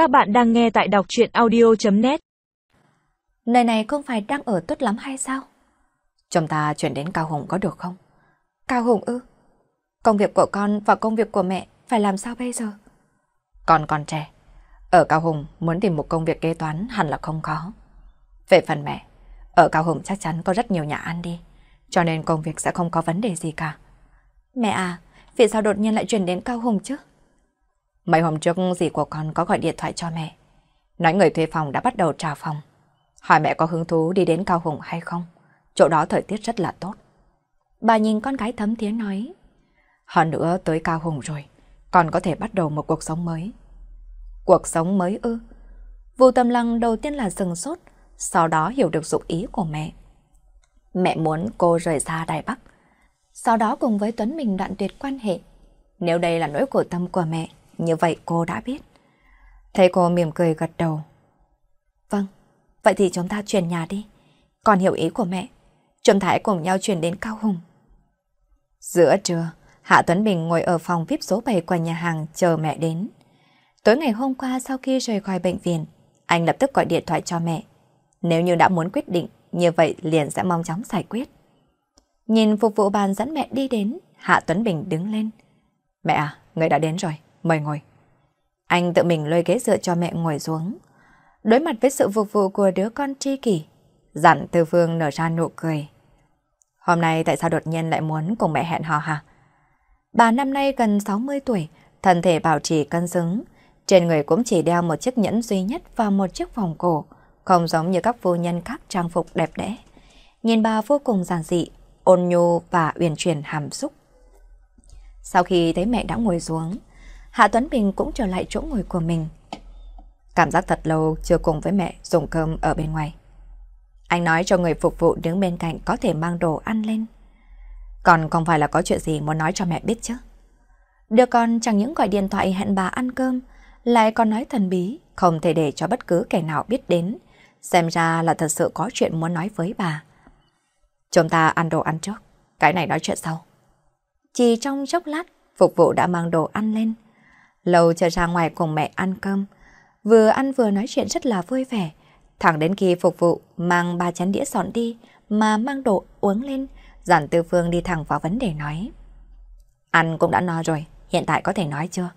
Các bạn đang nghe tại đọc chuyện audio.net Nơi này không phải đang ở tốt lắm hay sao? Chúng ta chuyển đến Cao Hùng có được không? Cao Hùng ư? Công việc của con và công việc của mẹ phải làm sao bây giờ? Con còn trẻ. Ở Cao Hùng muốn tìm một công việc kế toán hẳn là không khó. Về phần mẹ, ở Cao Hùng chắc chắn có rất nhiều nhà ăn đi. Cho nên công việc sẽ không có vấn đề gì cả. Mẹ à, vì sao đột nhiên lại chuyển đến Cao Hùng chứ? Mấy hôm trước dì của con có gọi điện thoại cho mẹ. Nói người thuê phòng đã bắt đầu trả phòng. Hỏi mẹ có hứng thú đi đến Cao Hùng hay không? Chỗ đó thời tiết rất là tốt. Bà nhìn con gái thấm tiếng nói. Hơn nữa tới Cao Hùng rồi, con có thể bắt đầu một cuộc sống mới. Cuộc sống mới ư? vụ Tâm Lăng đầu tiên là dừng sốt, sau đó hiểu được dụng ý của mẹ. Mẹ muốn cô rời xa Đài Bắc, sau đó cùng với Tuấn Minh đoạn tuyệt quan hệ. Nếu đây là nỗi khổ tâm của mẹ, như vậy cô đã biết. Thấy cô mỉm cười gật đầu. Vâng, vậy thì chúng ta chuyển nhà đi. Còn hiểu ý của mẹ, chúng ta hãy cùng nhau chuyển đến Cao Hùng. Giữa trưa, Hạ Tuấn Bình ngồi ở phòng VIP số 7 của nhà hàng chờ mẹ đến. Tối ngày hôm qua sau khi rời khỏi bệnh viện, anh lập tức gọi điện thoại cho mẹ. Nếu như đã muốn quyết định, như vậy liền sẽ mong chóng giải quyết. Nhìn phục vụ bàn dẫn mẹ đi đến, Hạ Tuấn Bình đứng lên. Mẹ à, người đã đến rồi, mời ngồi. Anh tự mình lôi ghế dựa cho mẹ ngồi xuống. Đối mặt với sự phục vụ của đứa con tri kỷ, dặn Tư Phương nở ra nụ cười. Hôm nay tại sao đột nhiên lại muốn cùng mẹ hẹn hò hả? Bà năm nay gần 60 tuổi, thân thể bảo trì cân xứng. Trên người cũng chỉ đeo một chiếc nhẫn duy nhất và một chiếc vòng cổ, không giống như các phu nhân khác trang phục đẹp đẽ. Nhìn bà vô cùng giản dị, ôn nhu và uyển chuyển hàm xúc. Sau khi thấy mẹ đã ngồi xuống, Hạ Tuấn Bình cũng trở lại chỗ ngồi của mình. Cảm giác thật lâu chưa cùng với mẹ dùng cơm ở bên ngoài. Anh nói cho người phục vụ đứng bên cạnh có thể mang đồ ăn lên. Còn không phải là có chuyện gì muốn nói cho mẹ biết chứ. Đứa con chẳng những gọi điện thoại hẹn bà ăn cơm, lại còn nói thần bí, không thể để cho bất cứ kẻ nào biết đến. Xem ra là thật sự có chuyện muốn nói với bà. Chúng ta ăn đồ ăn trước, cái này nói chuyện sau. Chỉ trong chốc lát, phục vụ đã mang đồ ăn lên. Lâu chờ ra ngoài cùng mẹ ăn cơm, vừa ăn vừa nói chuyện rất là vui vẻ. Thẳng đến khi phục vụ mang ba chén đĩa dọn đi mà mang đồ uống lên, giản tư phương đi thẳng vào vấn đề nói. Ăn cũng đã no rồi, hiện tại có thể nói chưa?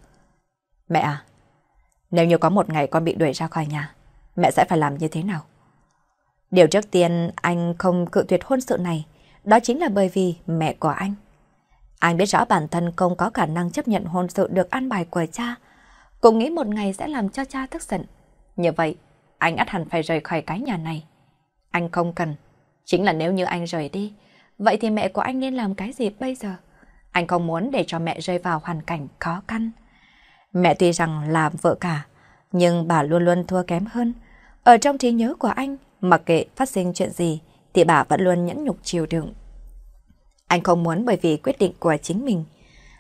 Mẹ à, nếu như có một ngày con bị đuổi ra khỏi nhà, mẹ sẽ phải làm như thế nào? Điều trước tiên anh không cự tuyệt hôn sự này, đó chính là bởi vì mẹ của anh. Anh biết rõ bản thân không có khả năng chấp nhận hôn sự được an bài của cha, cũng nghĩ một ngày sẽ làm cho cha tức giận. Như vậy, anh ắt hẳn phải rời khỏi cái nhà này. Anh không cần, chính là nếu như anh rời đi, vậy thì mẹ của anh nên làm cái gì bây giờ? Anh không muốn để cho mẹ rơi vào hoàn cảnh khó khăn. Mẹ tuy rằng là vợ cả, nhưng bà luôn luôn thua kém hơn. Ở trong trí nhớ của anh, mặc kệ phát sinh chuyện gì, thì bà vẫn luôn nhẫn nhục chịu đựng. Anh không muốn bởi vì quyết định của chính mình,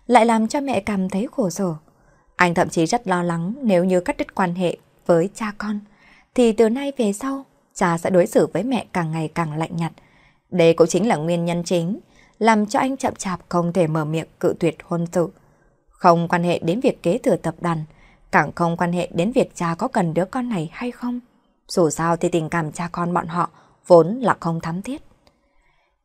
lại làm cho mẹ cảm thấy khổ sở. Anh thậm chí rất lo lắng nếu như cắt đứt quan hệ với cha con, thì từ nay về sau, cha sẽ đối xử với mẹ càng ngày càng lạnh nhạt. Đây cũng chính là nguyên nhân chính, làm cho anh chậm chạp không thể mở miệng cự tuyệt hôn sự. Không quan hệ đến việc kế thừa tập đoàn, càng không quan hệ đến việc cha có cần đứa con này hay không. Dù sao thì tình cảm cha con bọn họ vốn là không thắm thiết.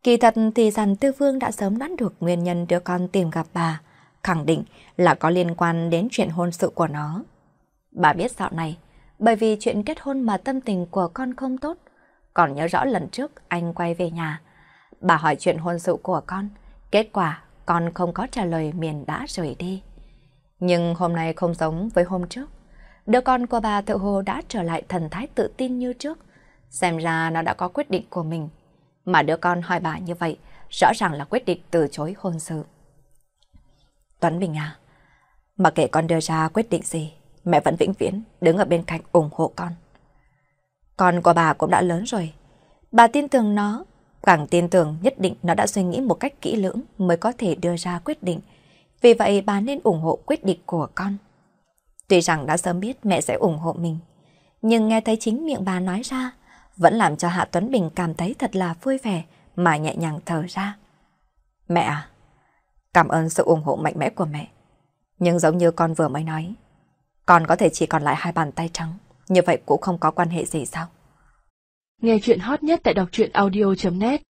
Kỳ thật thì dàn tư vương đã sớm đoán được nguyên nhân đứa con tìm gặp bà, khẳng định là có liên quan đến chuyện hôn sự của nó. Bà biết dạo này, bởi vì chuyện kết hôn mà tâm tình của con không tốt, còn nhớ rõ lần trước anh quay về nhà. Bà hỏi chuyện hôn sự của con, kết quả con không có trả lời miền đã rời đi. Nhưng hôm nay không giống với hôm trước. Đứa con của bà tự hồ đã trở lại thần thái tự tin như trước. Xem ra nó đã có quyết định của mình. Mà đứa con hỏi bà như vậy, rõ ràng là quyết định từ chối hôn sự. Tuấn Bình à, mà kể con đưa ra quyết định gì, mẹ vẫn vĩnh viễn đứng ở bên cạnh ủng hộ con. Con của bà cũng đã lớn rồi. Bà tin tưởng nó, càng tin tưởng nhất định nó đã suy nghĩ một cách kỹ lưỡng mới có thể đưa ra quyết định. Vì vậy bà nên ủng hộ quyết định của con. Tuy rằng đã sớm biết mẹ sẽ ủng hộ mình, nhưng nghe thấy chính miệng bà nói ra, vẫn làm cho Hạ Tuấn Bình cảm thấy thật là vui vẻ mà nhẹ nhàng thở ra. Mẹ à, cảm ơn sự ủng hộ mạnh mẽ của mẹ. Nhưng giống như con vừa mới nói, Con có thể chỉ còn lại hai bàn tay trắng, như vậy cũng không có quan hệ gì sao? Nghe chuyện hot nhất tại đọc truyện audio.net